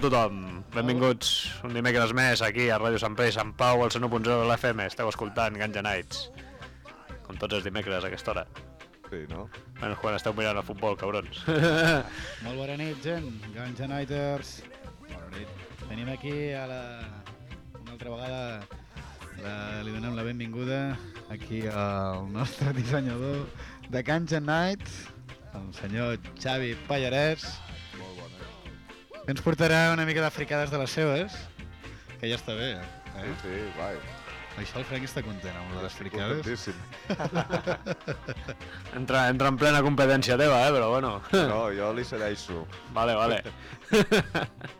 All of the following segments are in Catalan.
a tothom. Benvinguts un dimecres més aquí a Ràdio Sant Pere i Sant Pau, al 101.0 de l'FM. Esteu escoltant Ganja Nights. Com tots els dimecres a aquesta hora. Sí, no? Bueno, quan esteu mirant el futbol, cabrons. molt bona nit, gent. Ganja Nighters. Bona nit. Tenim aquí a la... una altra vegada la... li donem la benvinguda aquí al nostre dissenyador de Ganja Night, el senyor Xavi Pallarès. Que ens portarà una mica de fricades de les seves, que ja està bé. Sí, Eh? sí, guai. Això el Frank està content amb de les fricades. Contentíssim. entra, entra en plena competència teva, eh? Però bueno. No, jo li cedeixo. Vale, vale.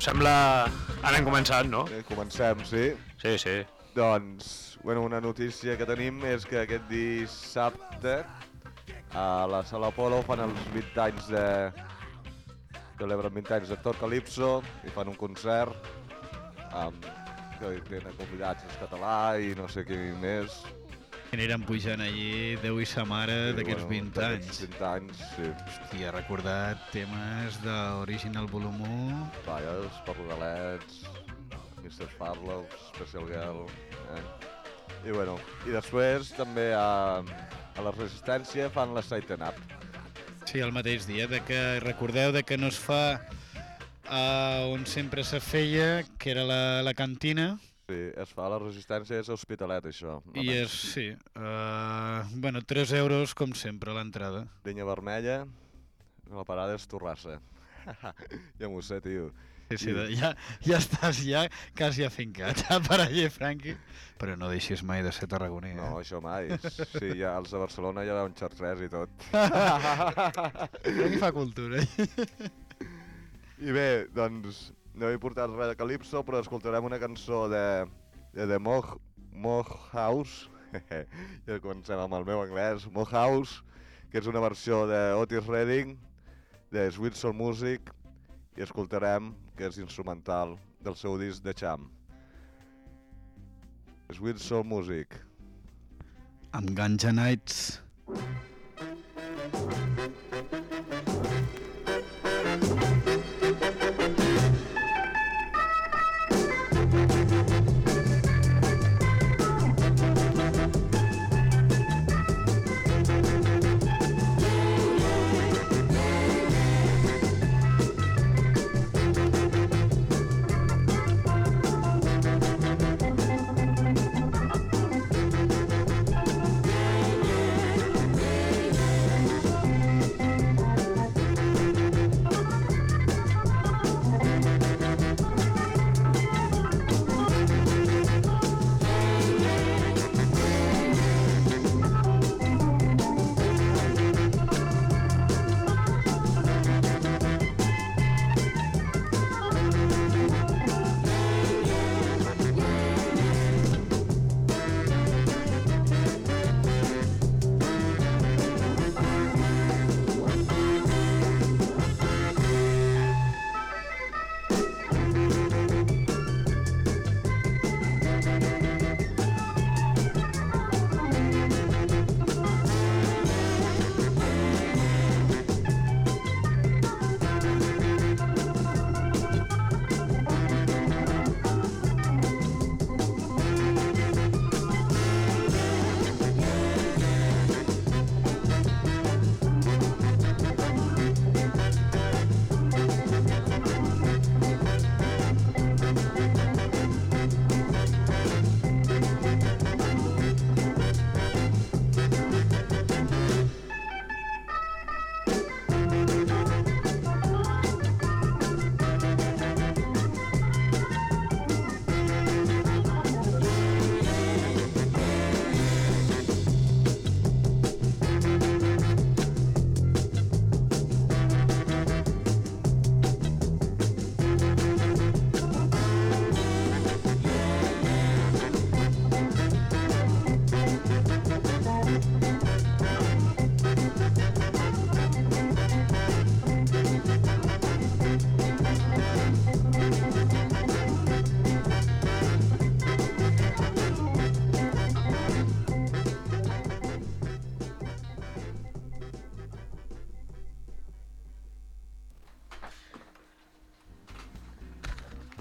Us sembla... Ara hem començat, no? Eh, comencem, sí? Sí, sí. Doncs, bueno, una notícia que tenim és que aquest dissabte a la Sala Polo fan els 20 anys de... celebren 20 anys d'actor Calypso i fan un concert amb que tenen convidats en català i no sé qui més. Que aniran pujant allí Déu i sa mare I, d'aquests bueno, 20 anys. d'aquests 20 anys, sí. Hòstia, recordat temes d'Original Volum 1. Vaja, els Parrudalets, Mr. Farlow, Special Girl... Eh? I bueno, i després també a, a la Resistència fan la Sighten Up. Sí, el mateix dia, de que recordeu de que no es fa uh, on sempre se feia, que era la, la cantina, Sí, es fa la Resistència, és Hospitalet, això. i és, sí, uh, bueno, 3 euros com sempre a l'entrada. Llenya vermella, la parada és Torrassa. ja m'ho sé, tio. Sí, sí, de, ja, ja estàs ja quasi afincat a per allà, Franqui. Però no deixis mai de ser tarragoní, eh? No, això mai. Sí, ja, els de Barcelona ja veuen xartres i tot. Franqui fa cultura. I bé, doncs, no he portat res de Calypso, però escoltarem una cançó de, de The Moh, Moh House, i comencem amb el meu anglès, Moh House, que és una versió de Otis Redding, de Sweet Soul Music, i escoltarem, que és instrumental, del seu disc de Champ. Sweet Soul Music. Amb Ganja Nights. Yeah, yeah.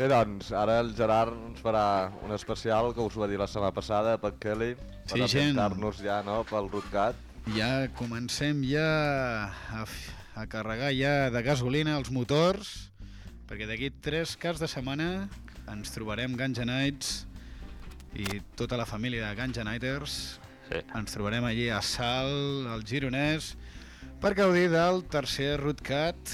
Doncs, ara el Gerard ens farà un especial que us va dir la setmana passada, per Kelly, per Sí, ambientar-nos ja, no?, pel Rutcat. Ja comencem ja a, a carregar ja de gasolina els motors, perquè d'aquí tres caps de setmana ens trobarem Ganja Nights i tota la família de Ganja Nighters. Sí. Ens trobarem allí a Sal, al Gironès, per gaudir del tercer Rootcat.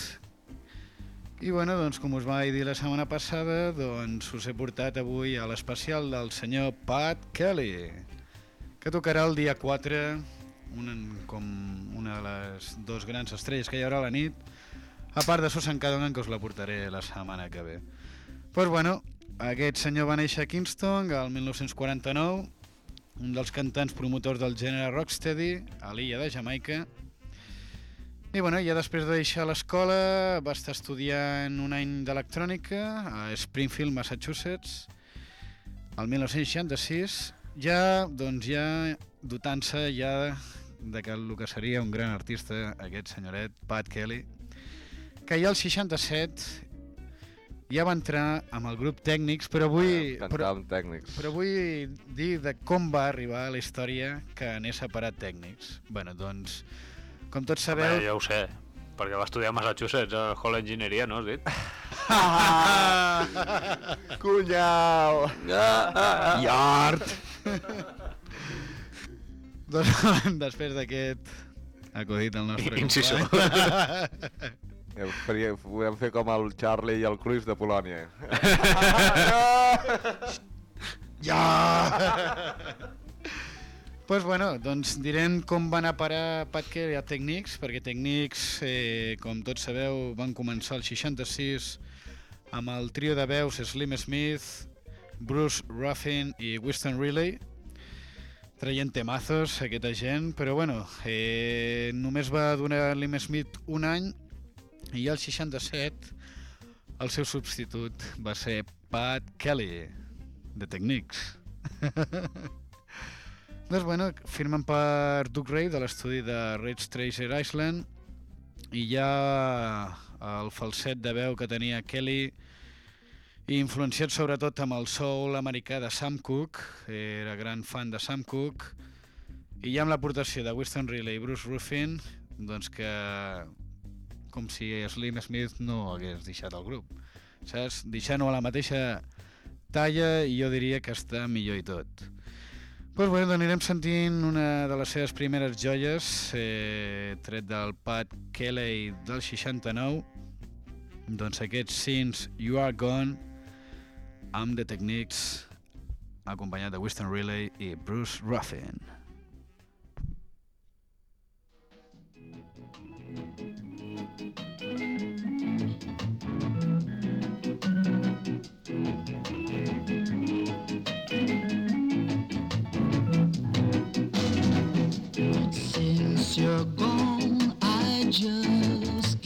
I bueno, doncs com us vaig dir la setmana passada, doncs us he portat avui a l'especial del senyor Pat Kelly, que tocarà el dia 4, un, com una de les dos grans estrelles que hi haurà a la nit, a part de Susan Cadogan, que us la portaré la setmana que ve. Doncs pues bueno, aquest senyor va néixer a Kingston el 1949, un dels cantants promotors del gènere rocksteady a l'illa de Jamaica. I bueno, ja després de deixar l'escola va estar estudiant un any d'electrònica a Springfield, Massachusetts, el 1966, ja, doncs ja dotant-se ja de que el que seria un gran artista, aquest senyoret, Pat Kelly, que ja al 67 ja va entrar amb el grup Tècnics, però vull, Cantar però, tècnics. però vull dir de com va arribar a la història que n'he separat Tècnics. bueno, doncs, com tots sabeu... Sabeu? jo ho sé, perquè va estudiar a Massachusetts, a Hall Enginyeria, no has dit? Cunyau! Yard! doncs, després d'aquest acudit al nostre Inciso. Ja, faria, podem fer com el Charlie i el Cruz de Polònia. Ja! Pues bueno, doncs direm com van a parar Pat Kelly a Technics, perquè Technics, eh, com tots sabeu, van començar el 66 amb el trio de veus Slim Smith, Bruce Ruffin i Winston Riley, traient temazos aquesta gent, però bueno, eh, només va donar Slim Smith un any i al 67 el seu substitut va ser Pat Kelly, de Technics. doncs bueno, firmen per Duke Ray de l'estudi de Ridge Tracer Island i ja el falset de veu que tenia Kelly influenciat sobretot amb el soul americà de Sam Cooke, era gran fan de Sam Cooke, i ja amb l'aportació de Winston Riley i Bruce Ruffin, doncs que com si Slim Smith no hagués deixat el grup. Saps? Deixant-ho a la mateixa talla i jo diria que està millor i tot. Bé, doncs anirem sentint una de les seves primeres joies, eh, tret del Pat Kelly del 69, doncs aquest Since You Are Gone, amb The Techniques, acompanyat de Winston Riley i Bruce Ruffin. Since you're gone, I just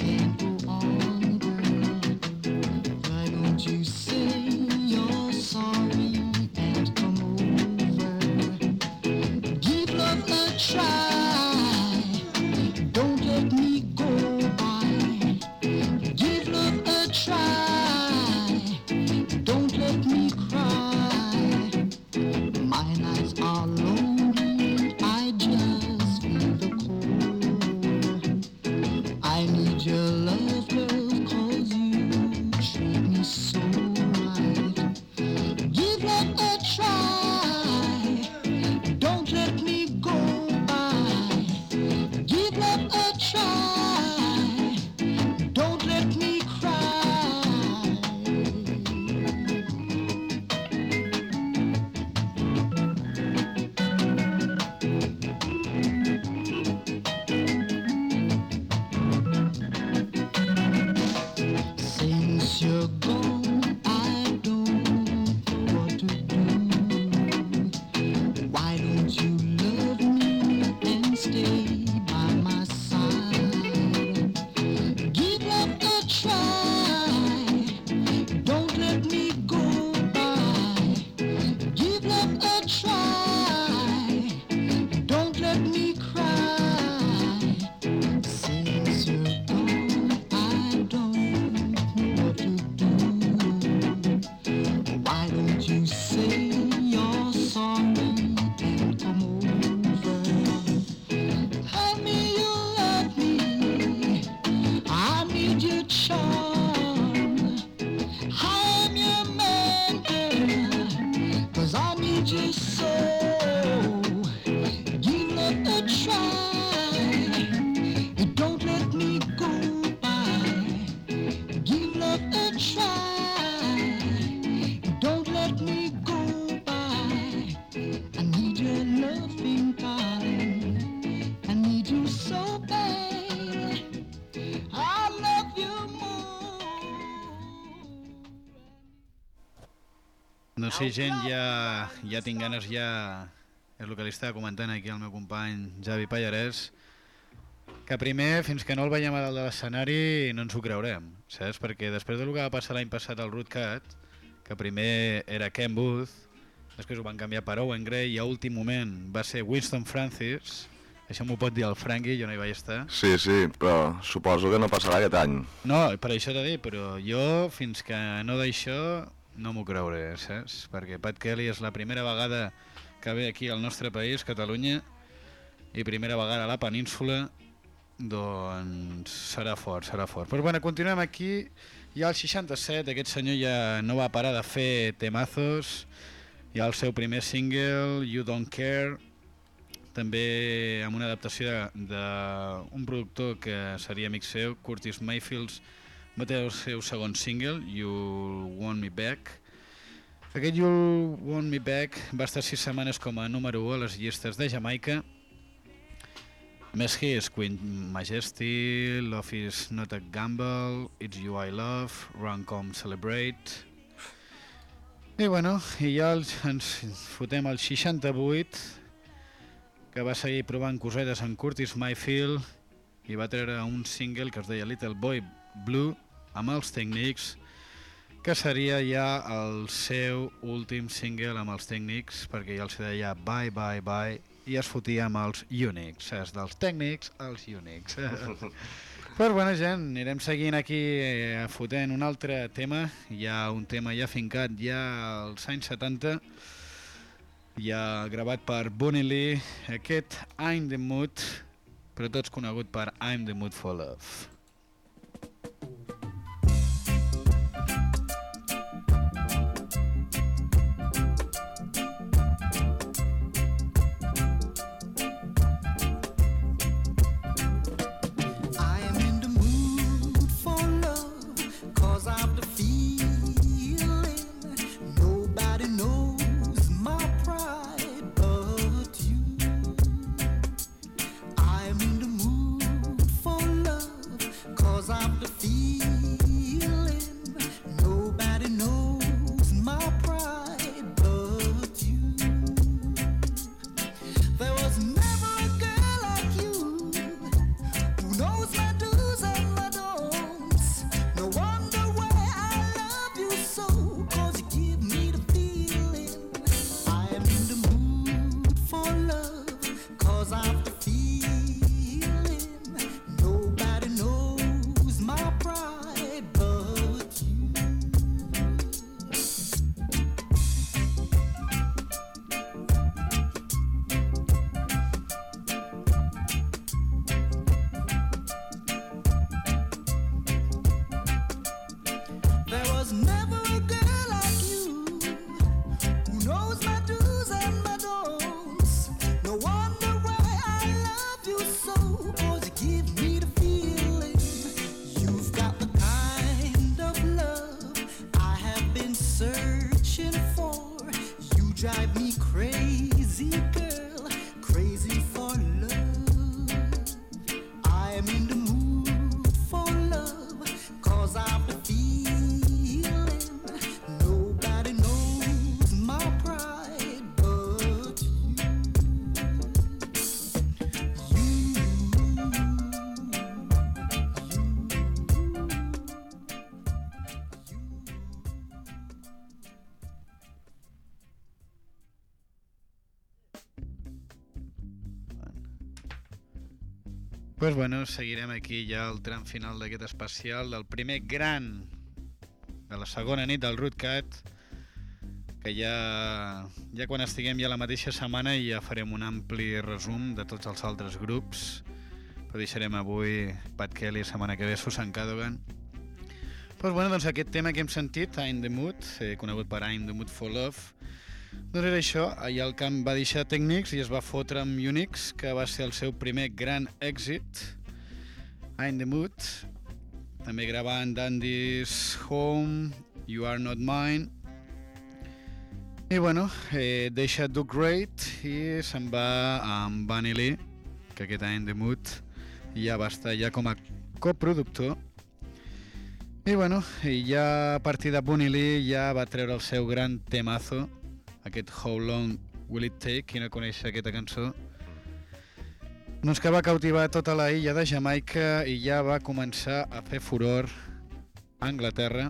sí, gent, ja, ja tinc ganes, ja... És el que li estava comentant aquí al meu company Javi Pallarès, que primer, fins que no el veiem a dalt de l'escenari, no ens ho creurem, saps? Perquè després del que va passar l'any passat al Rootcat, que primer era Ken Booth, després ho van canviar per Owen Gray i a últim moment va ser Winston Francis, això m'ho pot dir el Frankie, jo no hi vaig estar. Sí, sí, però suposo que no passarà aquest any. No, per això t'he dit, però jo fins que no d'això no m'ho creuré, saps? Perquè Pat Kelly és la primera vegada que ve aquí al nostre país, Catalunya, i primera vegada a la península, doncs serà fort, serà fort. Però bueno, continuem aquí, ja al 67 aquest senyor ja no va parar de fer temazos, ha el seu primer single, You Don't Care, també amb una adaptació d'un productor que seria amic seu, Curtis Mayfields, va tenir el seu segon single, You Want Me Back. Aquest You Want Me Back va estar sis setmanes com a número 1 a les llistes de Jamaica. Més hits, Queen Majesty, Love is Not a Gamble, It's You I Love, Run Come Celebrate... I bueno, i ja ens fotem al 68, que va seguir provant cosetes en Curtis Mayfield i va treure un single que es deia Little Boy Blue amb els tècnics que seria ja el seu últim single amb els tècnics perquè ja els deia bye bye bye i es fotia amb els Unix, és dels tècnics als Unix. Però bueno, gent, anirem seguint aquí eh, fotent un altre tema, ja un tema ja fincat ja als anys 70, ja gravat per Bonnie Lee, aquest I'm the Mood, però tots conegut per I'm the Mood for Love. Pues bueno, seguirem aquí ja al tram final d'aquest especial del primer gran de la segona nit del Rootcat que ja, ja quan estiguem ja la mateixa setmana ja farem un ampli resum de tots els altres grups. Però deixarem avui Pat Kelly setmana que ve Susan Cadogan. Pues bueno, doncs aquest tema que hem sentit I'm the Mood, eh, conegut per I'm the Mood for Love doncs era això, allà el camp va deixar tècnics i es va fotre amb Unix, que va ser el seu primer gran èxit. I'm the Mood, també gravant Dandy's Home, You Are Not Mine. I bueno, eh, deixa Do Great i se'n va amb Bunny Lee, que aquest any The Mood ja va estar ja com a coproductor. I bueno, i ja a partir de Bunny Lee ja va treure el seu gran temazo, aquest How Long Will It Take, qui no coneix aquesta cançó, doncs que va cautivar tota la illa de Jamaica i ja va començar a fer furor a Anglaterra,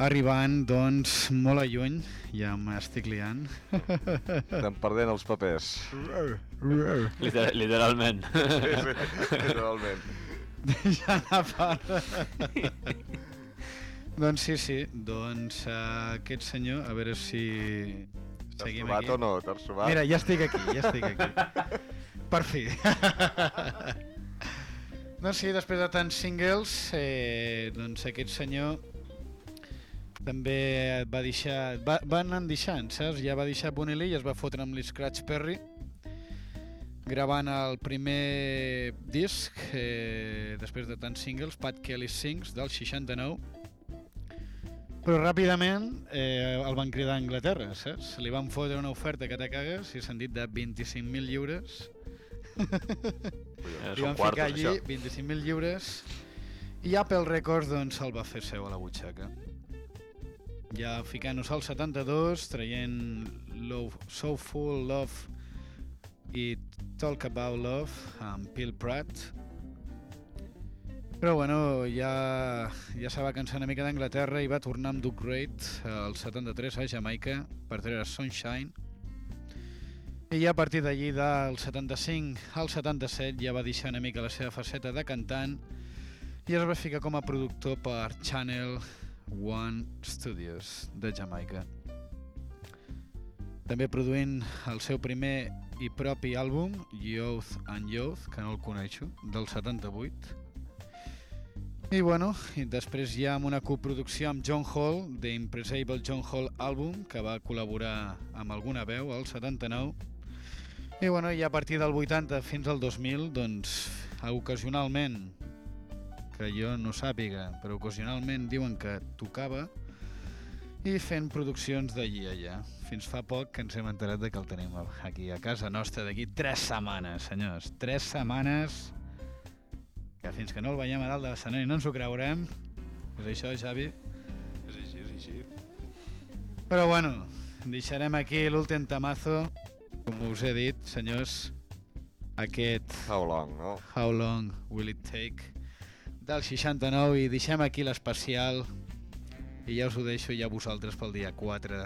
arribant, doncs, molt a lluny, ja m'estic liant. Estem perdent els papers. Liter literalment. Sí, sí, literalment. Deixant a part. doncs sí, sí, doncs uh, aquest senyor, a veure si T'has trobat aquí. o no? T'has trobat? Mira, ja estic aquí, ja estic aquí. Per fi. doncs sí, després de tants singles, eh, doncs aquest senyor també va deixar... Va, va anar deixant, saps? Ja va deixar Bonnie Lee i es va fotre amb l'Scratch Perry gravant el primer disc eh, després de tants singles, Pat Kelly Sings, del 69 però ràpidament eh, el van cridar a Anglaterra, saps? Li van fotre una oferta que te cagues i s'han dit de 25.000 lliures Eh, li van quartos, ficar allí això. 25.000 lliures i Apple Records doncs el va fer seu a la butxaca ja ficant-nos al 72 traient Love, So Full Love i Talk About Love amb Phil Pratt però bueno, ja, ja se va cansar una mica d'Anglaterra i va tornar amb Duke Reid al 73 a Jamaica per treure Sunshine i ja a partir d'allí del 75 al 77 ja va deixar una mica la seva faceta de cantant i es va ficar com a productor per Channel One Studios de Jamaica. També produint el seu primer i propi àlbum, Youth and Youth, que no el coneixo, del 78. I bueno, i després ja amb una coproducció amb John Hall, The Impressable John Hall Album, que va col·laborar amb alguna veu al 79. I bueno, i a partir del 80 fins al 2000, doncs, ocasionalment, que jo no sàpiga, però ocasionalment diuen que tocava i fent produccions d'allí allà. Fins fa poc que ens hem enterat de que el tenim aquí a casa nostra d'aquí tres setmanes, senyors. Tres setmanes que fins que no el veiem a dalt de l'escenari no ens ho creurem. És això, Xavi? És així, és així. Però bueno, deixarem aquí l'últim tamazo. Com us he dit, senyors, aquest How long, no? How Long Will It Take del 69 i deixem aquí l'especial i ja us ho deixo ja vosaltres pel dia 4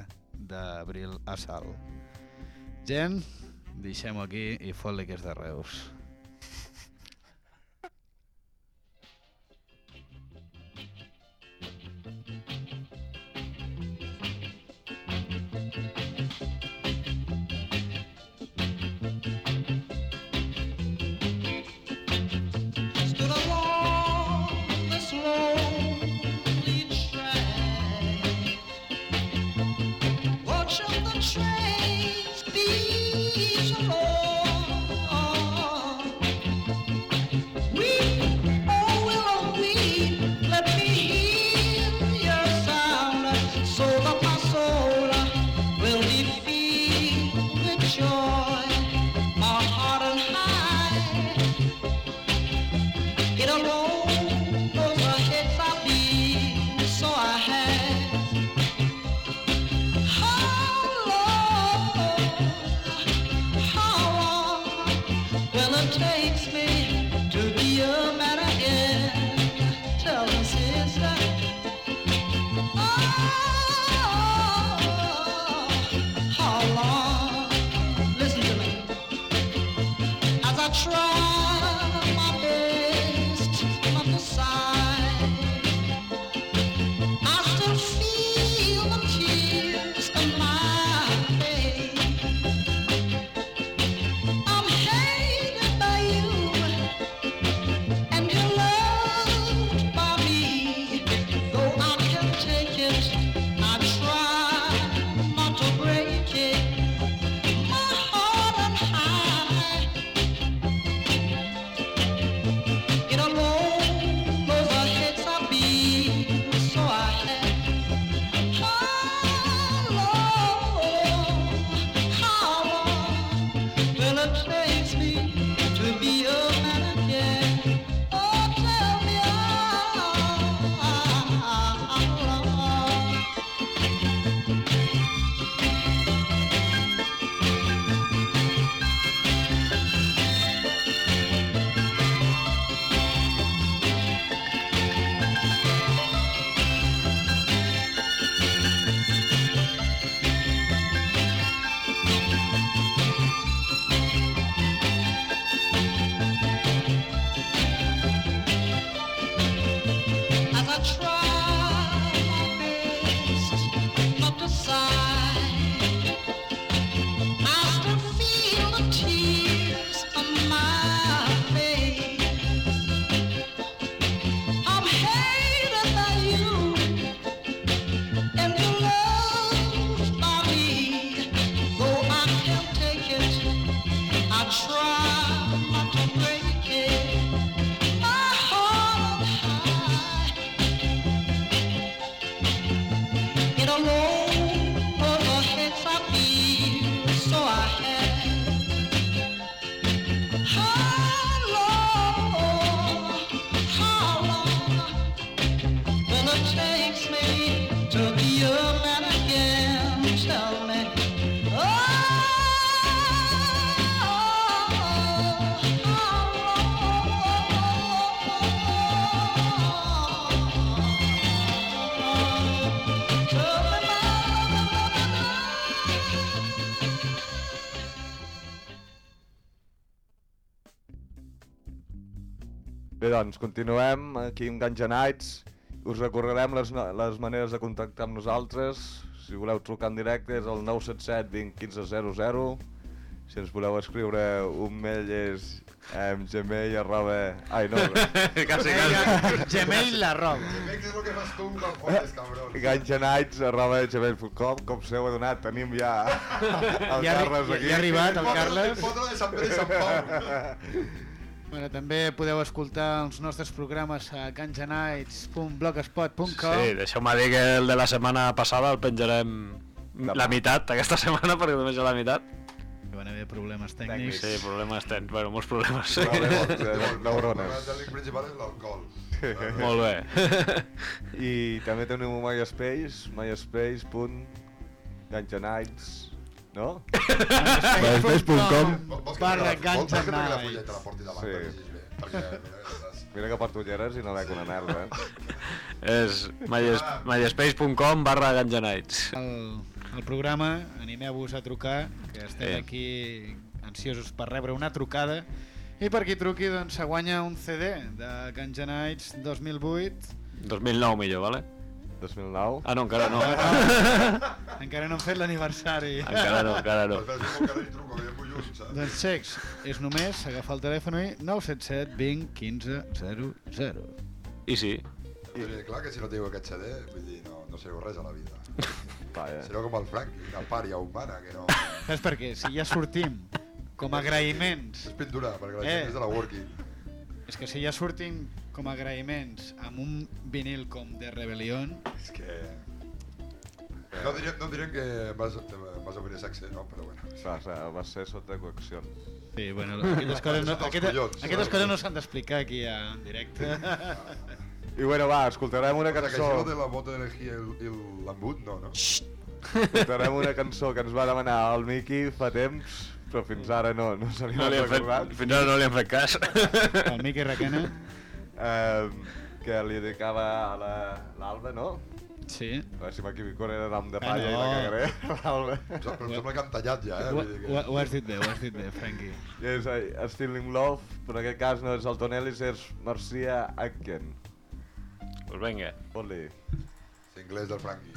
d'abril a Sal. Gent, deixem-ho aquí i fot-li que és de Reus. Doncs, continuem aquí amb Ganja Nights. Us recorrerem les, les maneres de contactar amb nosaltres. Si voleu trucar en directe és el 977 20 15 00. Si ens voleu escriure un mail és eh, gmail arroba... Ai, no. quasi, quasi. Gmail la roba. Que és el que fas tu quan fotes, cabrón. ganjanights arroba gmail.com Com se heu adonat, tenim ja el Ja, Carles ja, aquí. ja ha arribat el Carles. Foto de Sant Pere i Sant Pau. Bueno, també podeu escoltar els nostres programes a ganjanights.blogspot.com Sí, deixeu-me dir que el de la setmana passada el penjarem Demà. la meitat aquesta setmana perquè només hi la meitat. Que van haver problemes tècnics. Sí, problemes tens, bueno, molts problemes. Sí. Problemes, eh, El problema neurones. link principal és l'alcohol. Molt bé. I també tenim un MySpace, myspace.ganjanights, no? Que barra la- vols que la te la porti davant, Sí. per llegir bé? Perquè, mira, que porto ulleres i no veig una merda, eh? És myes- myspace.com barra ganjanights. El, el programa, animeu-vos a trucar, que estem Sí. aquí ansiosos per rebre una trucada. I per qui truqui, doncs, se guanya un CD de Ganja Nights 2008. 2009 millor, vale? 2009. Ah, no, encara no. Encara no hem fet l'aniversari. encara no, encara no. Doncs xecs, és només agafar el telèfon i 977 20 15 00. I sí. I clar que si no teniu aquest CD, vull dir, no, no sabeu res a la vida. Vaja. Sereu com el Frank, una pària humana, que no... Saps per què? Si ja sortim com a agraïments, És pintura, perquè la Eh. gent és de la working. és que si ja sortim com a agraïments amb un vinil com de Rebellion, És que... No direm, no direm que vas, vas obrir sexe, no? Però bueno. Va, va, va ser sota coacció. Sí, bueno, aquelles coses no, Els aquesta, collons, aquestes coses no s'han d'explicar aquí a, en directe. I bueno, va, escoltarem una cançó. això de la bota d'energia i l'embut, no, no? Escoltarem una cançó que ens va demanar el Miqui fa temps, però fins ara no, no se li No ha li fet, recordat. fins ara no li hem fet cas. El Miqui Requena, Eh, que li dedicava a la- l'Alba, no? sí. A veure si m'equivoco era nom de Ah, palla i no. la cagaré. L'Alba. Però em sembla que han tallat ja, eh? Ho, Vull dir que... ho, ho has dit bé, ho has dit bé, Frankie. I és eh, Stealing Love, però en aquest cas no és el Tonelis, és Marcia Aitken. pues vinga. Fot-li. L'inglès del Frankie.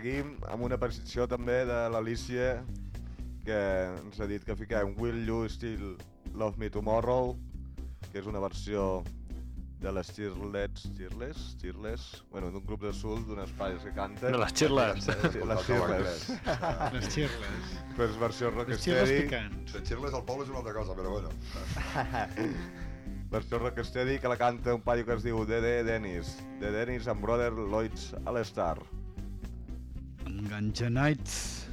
Seguim amb una petició també de l'Alicia, que ens ha dit que fiquem Will You Still Love Me Tomorrow, que és una versió de les Cheerlets, Cheerless, Cheerless, bueno, d'un grup de sul, d'unes pares que canten. De les Cheerlets. Sí, les Cheerless. Les xirles. Pues versió Les xirles rocksteady, picants. Sentir-les al poble és una altra cosa, però bueno. versió rocksteady que la canta un paio que es diu Dede Dennis. De Dennis and Brother Lloyds All-Star. Ganja Nights.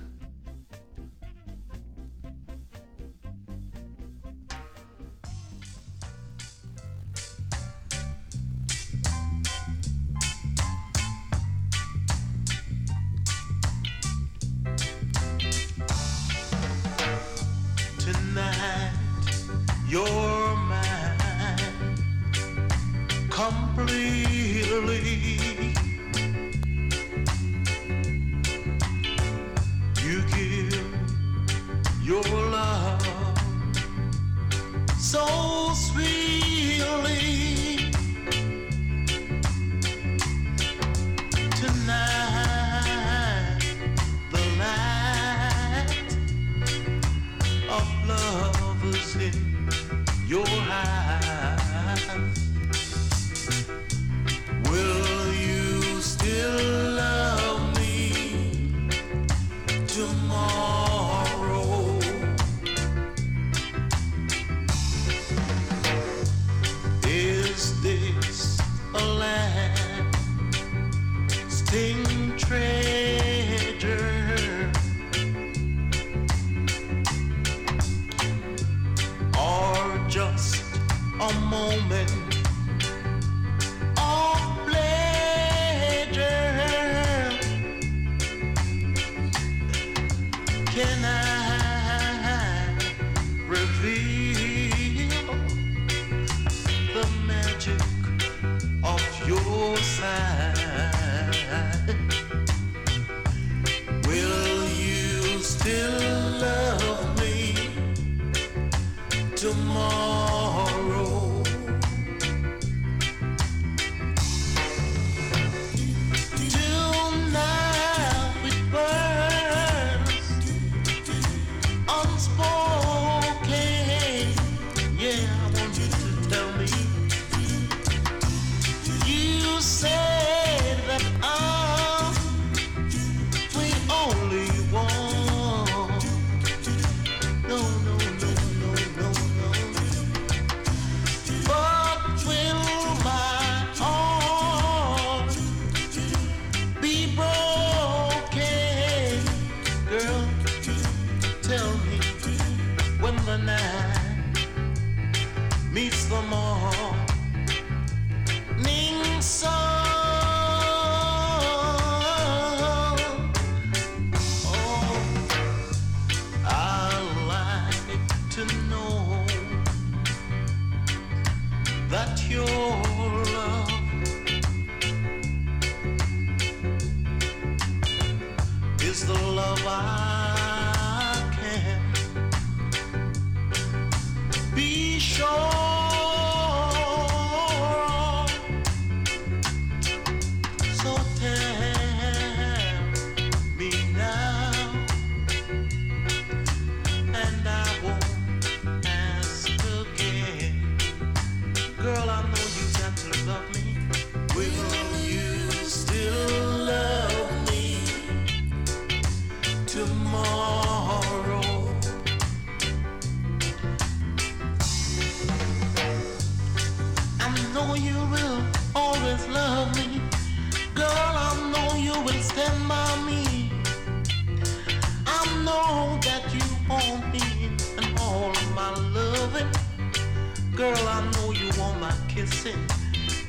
Girl, I know you want my kissing,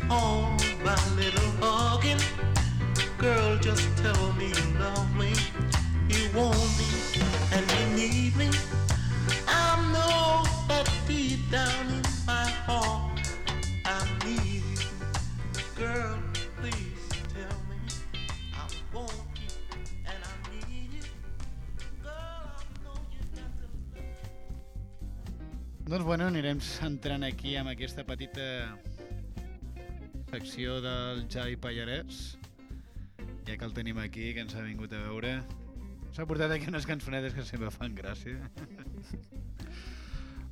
all my little hugging. Girl, just tell me you love me, you want me, and you need me. I know that deep down in my heart, I need you. Girl, Doncs bueno, anirem entrant aquí amb aquesta petita secció del Javi Pallarès ja que el tenim aquí, que ens ha vingut a veure, s'ha portat aquí unes cançonetes que sempre fan gràcia.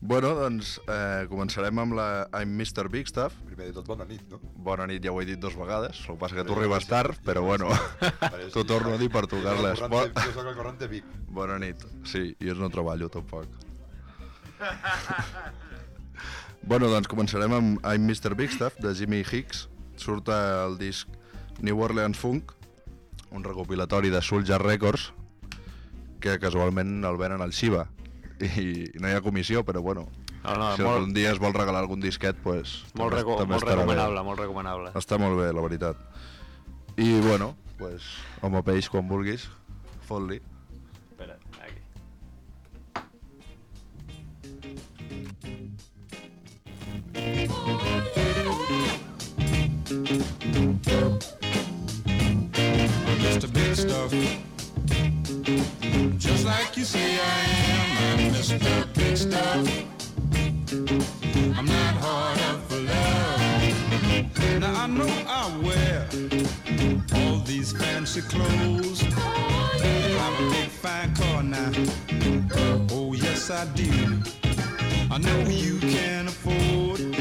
Bueno, doncs eh, començarem amb la I'm Mr. Big Stuff. Primer de tot, bona nit, no? Bona nit, ja ho he dit dos vegades, el que passa que tu arribes tard, però bueno, t'ho torno a dir per tocar-les. Bo Jo soc el corrente Vic. bona nit. Sí, jo no treballo tampoc. bueno, doncs començarem amb I'm Mr. Big Stuff, de Jimmy Hicks. Surt el disc New Orleans Funk, un recopilatori de Soulja Records, que casualment el venen al Shiva. I, i no hi ha comissió, però bueno, No, no, si molt, algun dia es vol regalar algun disquet, pues, molt, reco també molt estarà bé. recomanable, molt recomanable. Està molt bé, la veritat. I bueno, pues, home peix, quan vulguis, fot-li. Mr. Big Stuff. Just like you say I am, I'm Mr. Big Stuff. I'm not hard up for love. Now I know I wear all these fancy clothes. I'm a big fine car now. Oh yes I do. I know you can afford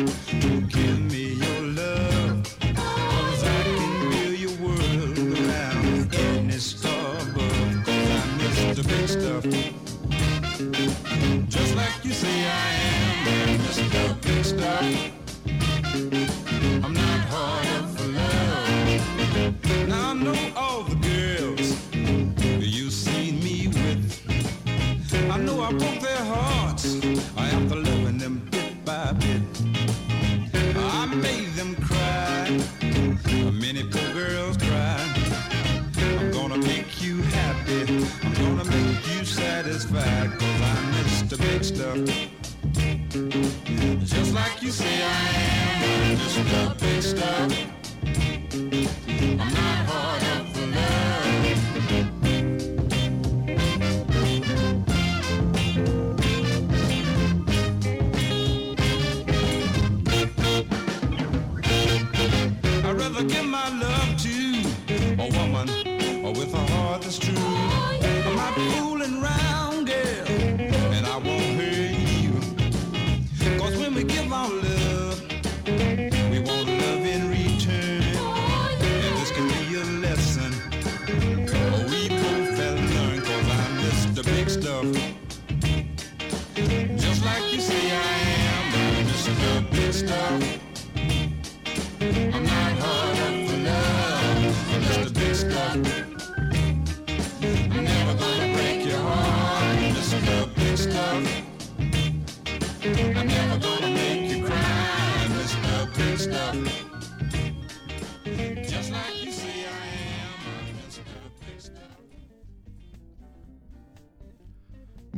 say I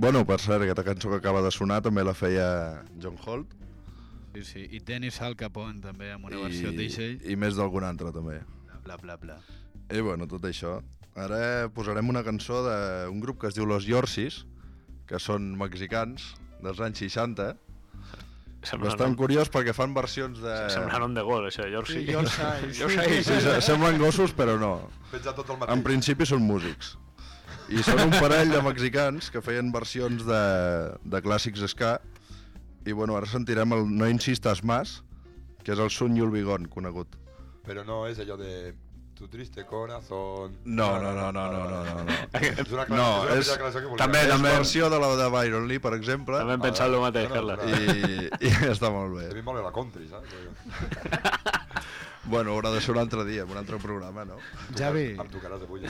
Bueno, per cert, aquesta cançó que acaba de sonar també la feia John Holt Sí, sí. I Dennis Al Capone també, amb una versió DJ. i més d'algun altre també. Bla, bla, bla. I bueno, tot això. Ara posarem una cançó d'un grup que es diu Los Yorsis, que són mexicans dels anys 60. Sembla, Bastant curiós perquè fan versions de... sembla nom de gol, això, Yorsi. Sí, Yorkshire. Yorkshire. Sí, se- semblen gossos, però no. Penja tot el En mateix. principi són músics. I són un parell de mexicans que feien versions de, de clàssics ska. I bueno, ara sentirem el No insistas más, que és el Sun y el Bigón, conegut. Però no és allò de tu triste corazón. No, no, no, no, no, no, no. no. És una, No, és una que volia- també- És també- versió de la de Byron Lee, per exemple, També hem pensat el mateix, no, no, Carles. no. i, i està molt A bé. mi em mola la country, saps? Bueno, haurà de ser un altre dia, un altre programa, no? Javi, Em tocaràs avui.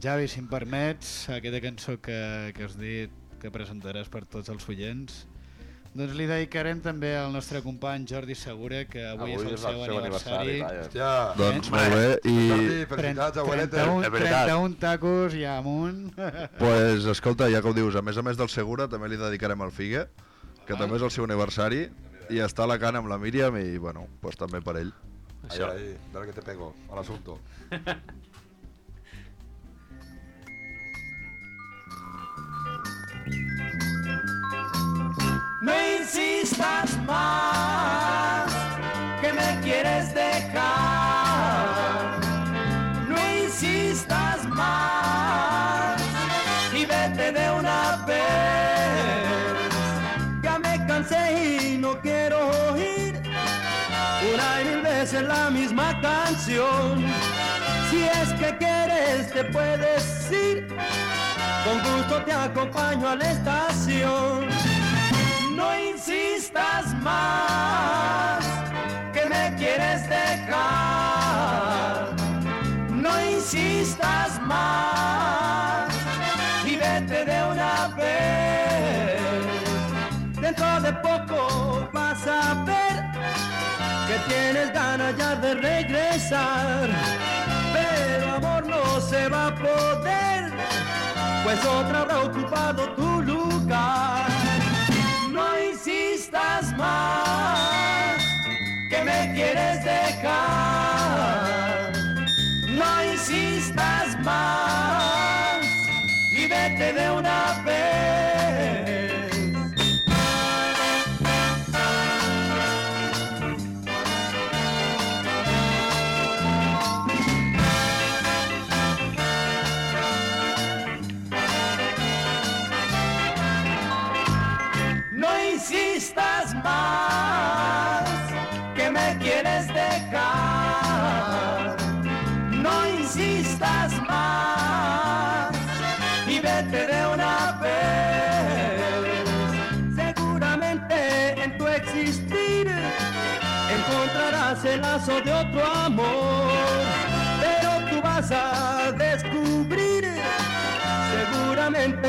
Javi, si em permets, aquesta cançó que, que has dit que presentaràs per tots els oients, doncs li dedicarem també al nostre company Jordi Segura, que avui, és el seu, aniversari. vaja. Hòstia, Doncs Eh, molt bé, Jordi, i felicitats, abueleta. 31, És veritat. 31 tacos i amunt. pues, escolta, ja que ho dius, a més a més del Segura, també li dedicarem al Figue, que també és el seu aniversari, i està a la cana amb la Míriam, i bueno, pues també per ell. Ahí, Eso. dale que te pego al asunto. No insistas más que me quieres dejar. No insistas más y vete de la misma canción. Si es que quieres, te puedes ir. Con gusto te acompaño a la estación. No insistas más que me quieres dejar. No insistas más tienes ganas ya de regresar. Pero amor no se va a poder, pues otra habrá ocupado tu lugar. No insistas más que me quieres dejar. No insistas más y vete de una vez.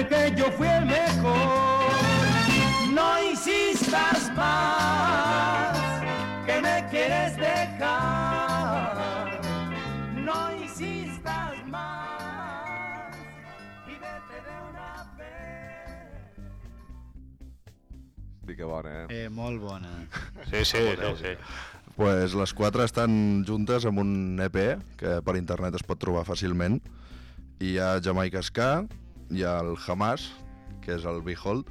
Que yo fui el mejor. No insistas más que me quieres dejar. No insistas más y vete de una vez. Hosti, que bona, eh? Eh, molt bona. Sí, sí, sí, sí. Pues les quatre estan juntes amb un EP que per internet es pot trobar fàcilment. I hi ha Jamaica Ska, hi ha el Hamas, que és el Behold,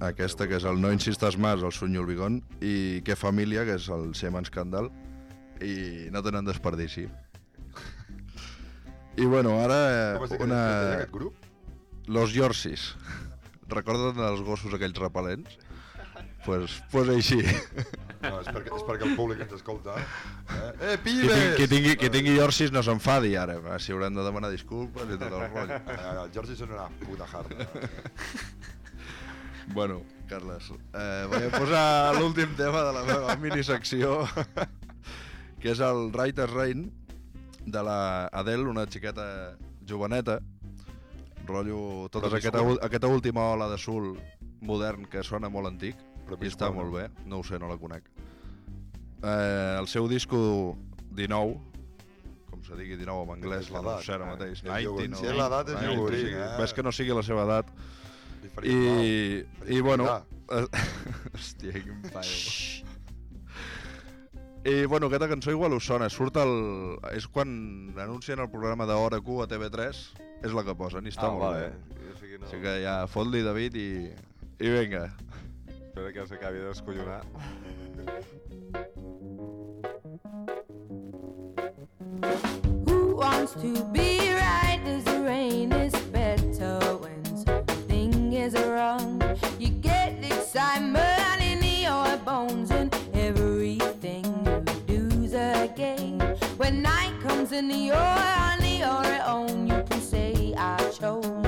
aquesta que és el No insistes más, el Sueño el Bigón, i Que Família, que és el Semen Scandal, i no tenen desperdici. I bueno, ara Com diu una... aquest- grup? Los Yorsis. Recorden els gossos aquells repel·lents? Pues, pues així. No, és perquè, és perquè el públic ens escolta. Eh, eh pibes! tingui, qui, tingui, qui tingui Yorsis no s'enfadi ara, si haurem de demanar disculpes i tot el rotllo. Eh, el Jordi són una puta jarda. Bueno, Carles, eh, vaig a posar l'últim tema de la meva minisecció, que és el Writer's Rain, de la Adele, una xiqueta joveneta, rotllo tota aquesta, aquesta última ola de soul modern que sona molt antic, Però i està molt bé, no ho sé, no la conec. Eh, el seu disco 19, com se digui 19 en anglès, És que no sé ara eh? mateix. És 90, iogurt. no? Si és l'edat, és 90, iogurt, sí. eh? Ves que no sigui la seva edat. I, i bueno... Eh, Hòstia, quin paio. I bueno, aquesta cançó igual us sona, surt el... És quan anuncien el programa d'Hora Q a TV3, és la que posen i està Ah, molt vale. bé. O sigui, no... Així que ja fot-li David i... I vinga. Espera que s'acabi de descollonar. Who wants to be right as the rain is better when something is wrong? You get excitement in your bones and everything you do's a game. When night comes and you're on your own, you can say I chose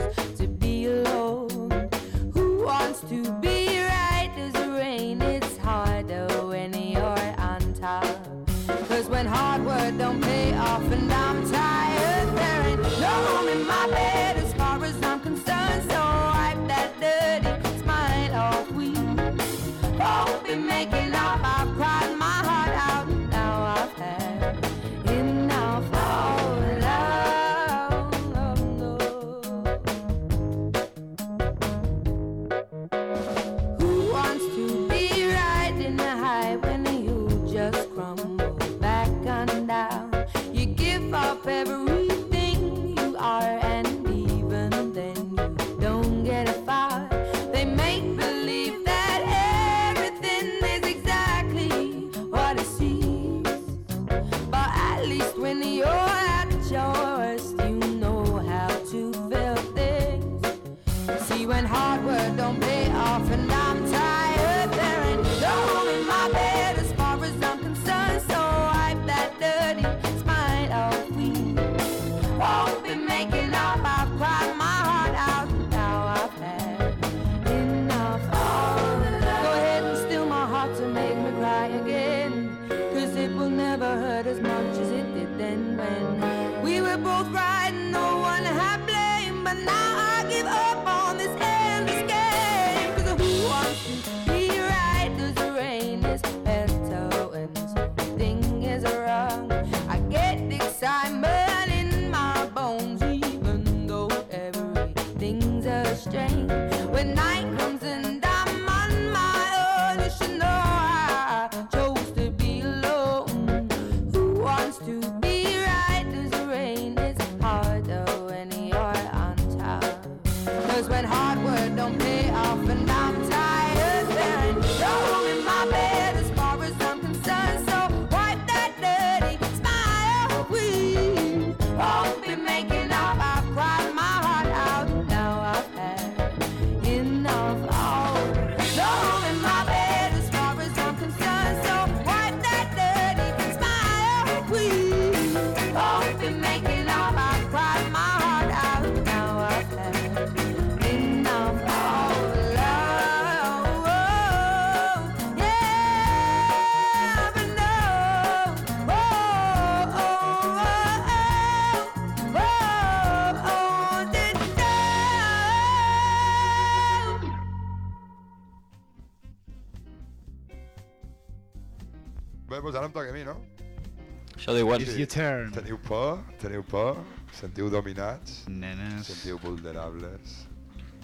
It's your turn. Teniu por? Teniu por? Sentiu dominats? Nenes. Sentiu vulnerables?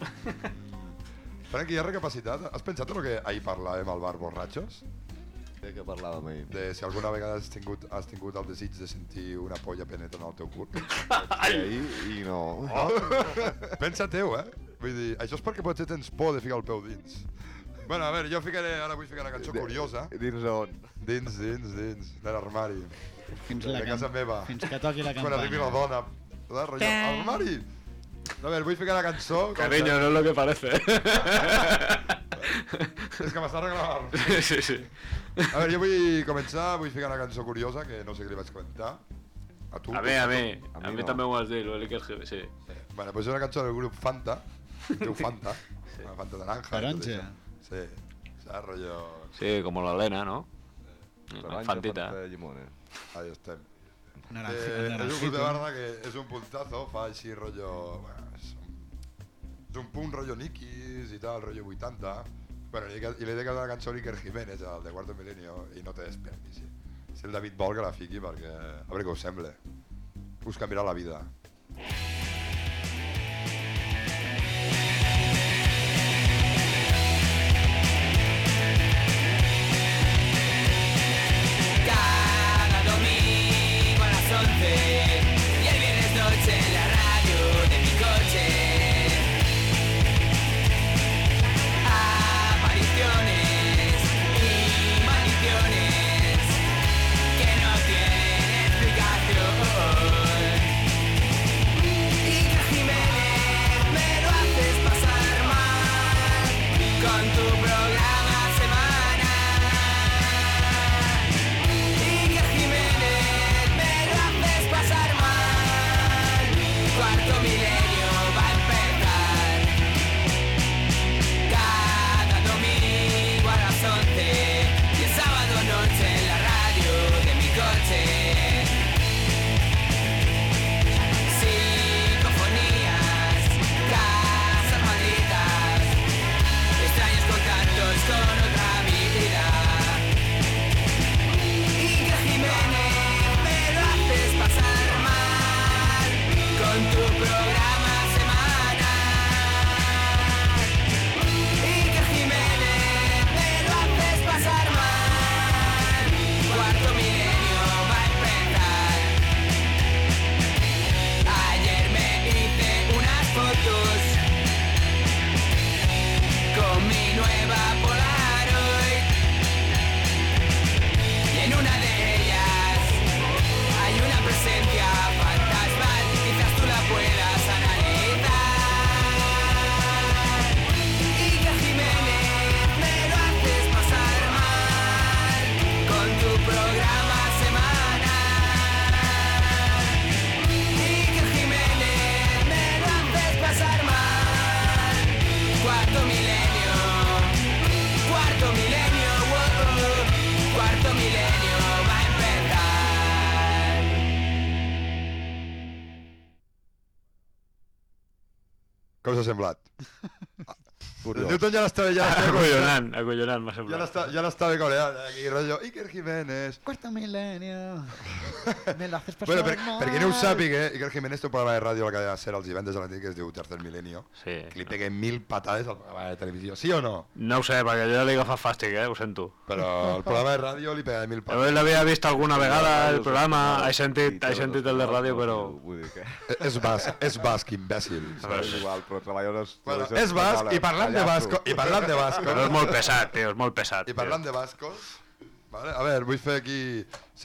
Franqui, has recapacitat? Has pensat en el que ahir parlàvem al bar Borratxos? De què parlàvem ahir? De si alguna vegada has tingut, has tingut el desig de sentir una polla penetrant al teu cul. Ahir i no. Oh. Pensa teu, eh? Vull dir, això és perquè potser tens por de ficar el peu dins. Bueno, a veure, jo ficaré, ara vull ficar una cançó curiosa. Dins on? Dins, dins, dins, de l'armari. Fins de la casa meva. fins que toqui la Quan arribi la campana. dona. La rotllo, armari! A veure, vull ficar una cançó... Cariño, no es lo que parece. És que m'està regalant. sí, sí. A veure, jo vull començar, vull ficar una cançó curiosa que no sé què li vaig comentar. A tu? A mi, a mi. tu? A mi també m'ho has dit, l'Oliker Gil, sí. Bueno, pues és una cançó del grup Fanta. Es diu Fanta. Una Fanta naranja. Taronja. Sí. Saps, rotllo... Sí, com l'Helena, no? Taronja, Fantita. Fanta, llimona. Ahí estem. Naranji- Eh, és un de barra que és un puntazo, fa així rotllo... Bueno, és, un, és un punt rotllo Nikis i tal, rotllo 80. Bueno, i, i li he dedicat una cançó a Iker Jiménez, el de Cuarto Milenio, i no té desperdici. Si el David vol que la fiqui perquè... A veure què us sembla. Us canviarà la vida. Curiós. Newton ja l'estava ja l'estava Acollonant, acollonant, m'ha Ja semblat. l'estava ja l'estava coreant, aquí, rotllo, Iker Jiménez. Cuarto milenio. Me lo haces pasar Bueno, per, mal. per qui no ho sàpiga, Iker Jiménez té un programa de ràdio a la cadena SER els divendres a la nit que es diu Tercer Milenio, Sí. que li pegue mil patades al programa de televisió. Sí o no? No ho sé, perquè jo li agafa fàstic, eh? Ho sento. Però el programa de ràdio li pega mil Jo patades. l'havia vist alguna vegada, el programa, he sentit, he sentit el de ràdio, però... Vull dir que... És basc, és basc, imbècil. És igual, però. Bueno, és basc, i parlant de Pallasso. Basco, i parlant de basco, Però és molt pesat, tio, és molt pesat. I parlant de bascos, vale? a veure, vull fer aquí...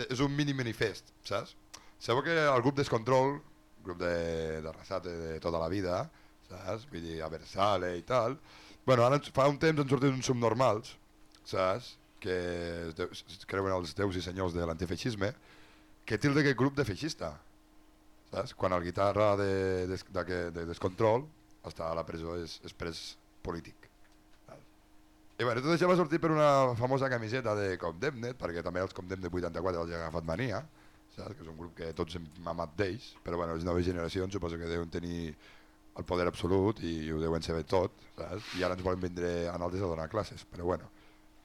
És un mini manifest, saps? Sabeu que el grup Descontrol, grup de, de Rassate de tota la vida, saps? Vull dir, a Versale i tal... Bueno, ara fa un temps han sortit uns subnormals, saps? Que es creuen els déus i senyors de l'antifeixisme, que tilde aquest grup de feixista, saps? Quan el guitarra de, de, de, de Descontrol està a la presó és, és pres polític. I bueno, tot això va sortir per una famosa camiseta de Condemned, perquè també els Condemned 84 els ha agafat mania, saps? que és un grup que tots hem mamat d'ells, però bueno, les noves generacions suposo que deuen tenir el poder absolut i ho deuen saber tot, saps? i ara ens volen vindre a nosaltres a donar classes, però bueno,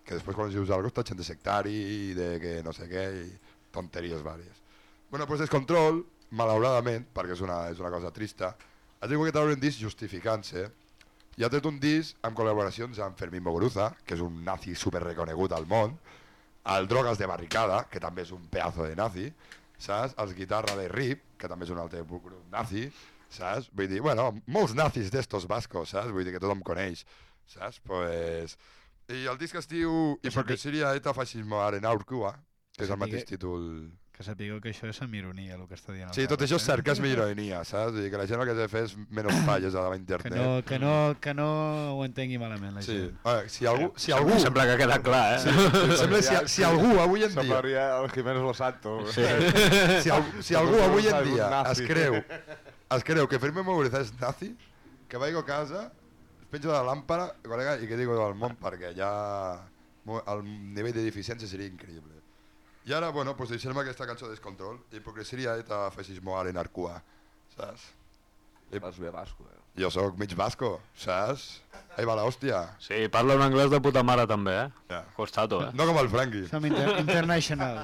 que després quan els dius alguna cosa està gent de sectari i de que no sé què, i tonteries vàries. Bueno, doncs Descontrol, malauradament, perquè és una, és una cosa trista, ha tingut que treure un disc justificant-se i ha tret un disc amb col·laboracions amb Fermín Muguruza, que és un nazi super reconegut al món, el Drogas de Barricada, que també és un pedazo de nazi, saps? Els Guitarra de Rip, que també és un altre grup nazi, saps? Vull dir, bueno, molts nazis d'estos bascos, saps? Vull dir que tothom coneix, saps? Pues... I el disc es diu Hipocresia eta fascismo aren aurkua, que és el mateix títol Que sapigueu que això és amb ironia, el que està dient. el Sí, tot això és eh? sarcasme i ironia, saps? Vull dir que la gent el que ha de fer és menys falles a la Que internet. no, que, no, que no ho entengui malament la Sí. gent. Veure, si algú... Si algú... Sembla que ha quedat clar, eh? Sí, em sembla si, si algú avui en dia... Semblaria el Jiménez Los Santos. Sí. Si, al, si algú avui en És dia es creu, es creu que Fermín Muguruza és nazi, que vagi a casa, es penja de la làmpara, col·lega, i que digui del món, perquè ja el nivell de deficiència seria increïble. I ara, bueno, pues deixem aquesta cançó de Descontrol, hipocresia eta fascismo aren arcua, saps? Vas bé basco, eh? Jo sóc mig basco, saps? Ahí va la hòstia. Sí, parla un anglès de puta mare també, eh? Ja. Constato, eh? No com el Franqui. Som inter international.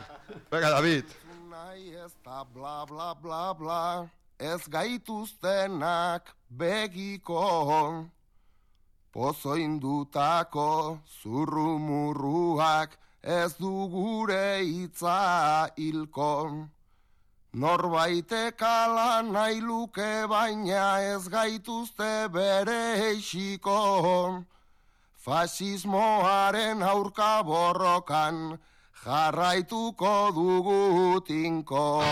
Vinga, David. nahi ez da bla bla bla bla Ez gaituztenak begiko Pozo indutako zurrumurruak Ez du gure hitza hilko Norbaitek ala nahi luke baina ez gaituzte bere eixiko Fasismoaren aurka borrokan jarraituko dugu tinko.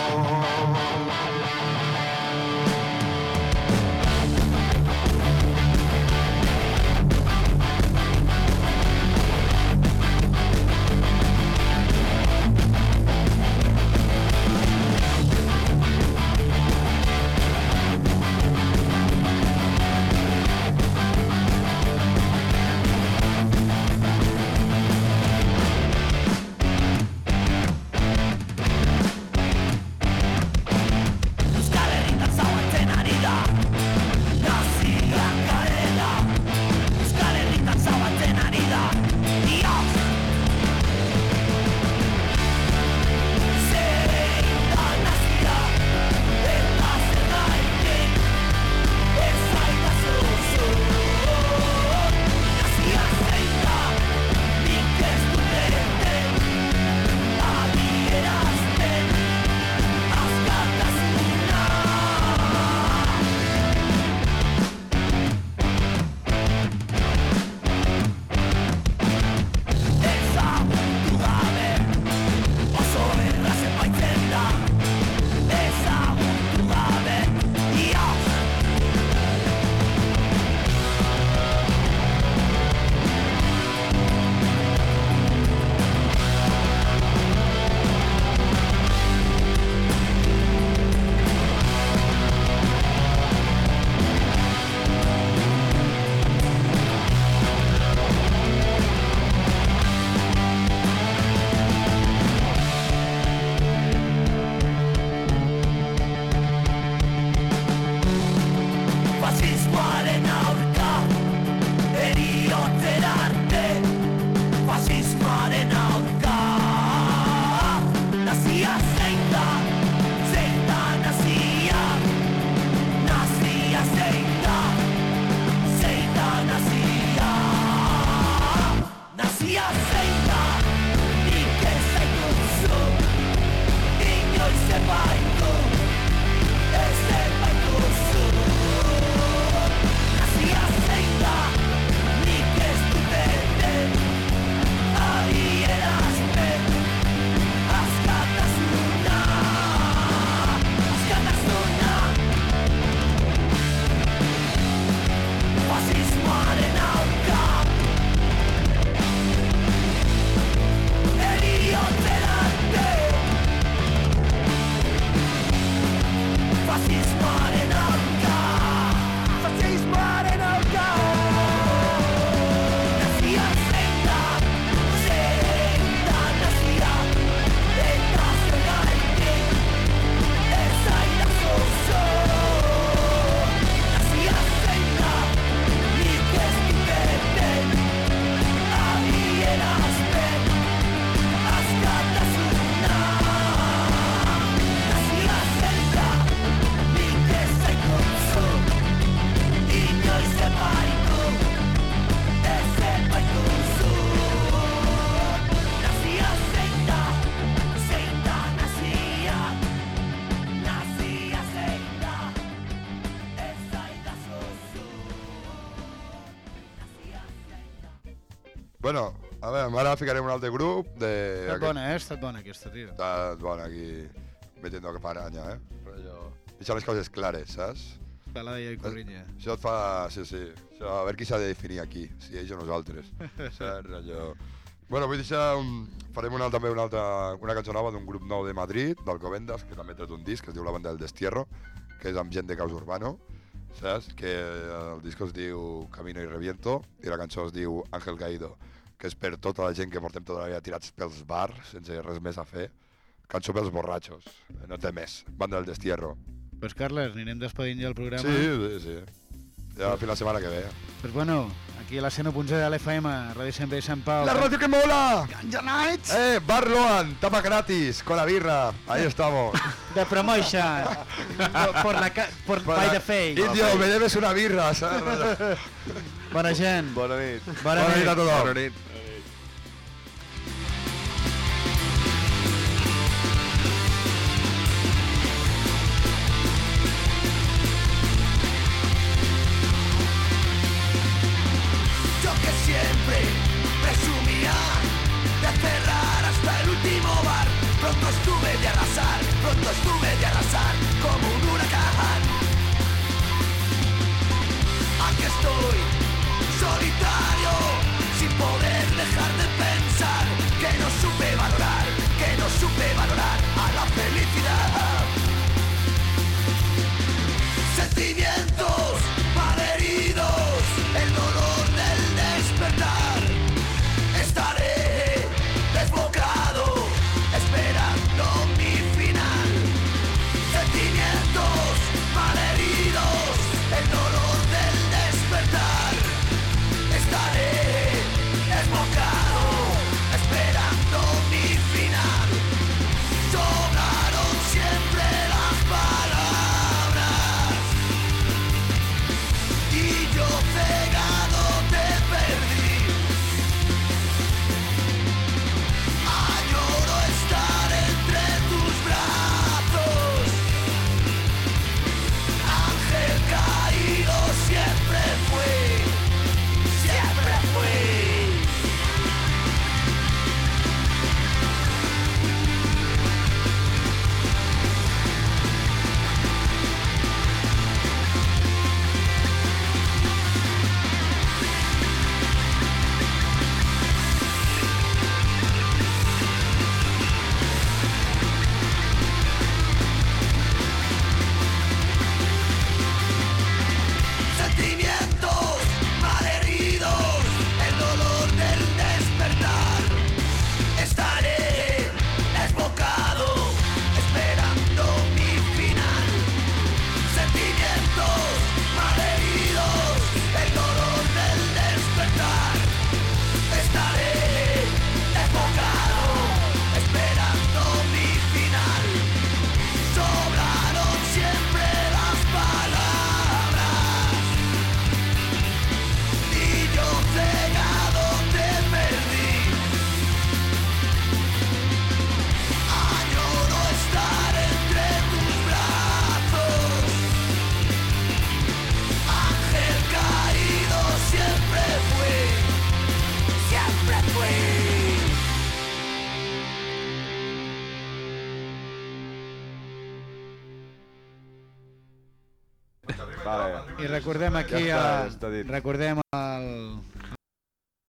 Ara ficarem un altre grup de... Ha estat bona, eh? Ha estat bona aquesta, tio. Está bona aquí, metiendo paraña, eh? Rollo... Deixa les coses clares, saps? Pelada i corrinya. Això et fa... Sí, sí. Això, a veure qui s'ha de definir aquí, si ells o nosaltres. saps? Rollo... Bueno, vull deixar un... Farem una, també una, altra, una cançó nova d'un grup nou de Madrid, d'Alcobendas, que també ha tret un disc, que es diu La Banda del Destierro, que és amb gent de caos urbano, saps? Que el disc es diu Camino y Reviento, i la cançó es diu Ángel Caído, que és per tota la gent que portem tota la vida tirats pels bars, sense res més a fer. Cançó pels borratxos, no té més. Banda del Destierro. Pues Carles, anirem despedint ja el programa. Sí, sí, sí. Ja fins la setmana que ve. Pues bueno, aquí a la 101.0 de l'FM, Ràdio Sempre de Sant Pau. La radio que mola! Ganja Nights! Eh, Bar Loan, tapa gratis, con la birra. Ahí estamos. De promotion. por la ca por by the face. Indio, me debes una birra, ¿sabes? Bona gent. Bona nit. Bona, Bona nit a tothom. Bona nit. Pronto estuve de arrasar, pronto estuve de arrasar como un huracán. Aquí estoy, solitario, sin poder dejar de pensar que no supe valorar, que no supe valorar a la felicidad. Sentimientos recordem aquí, Ja està, a, ja està dit. recordem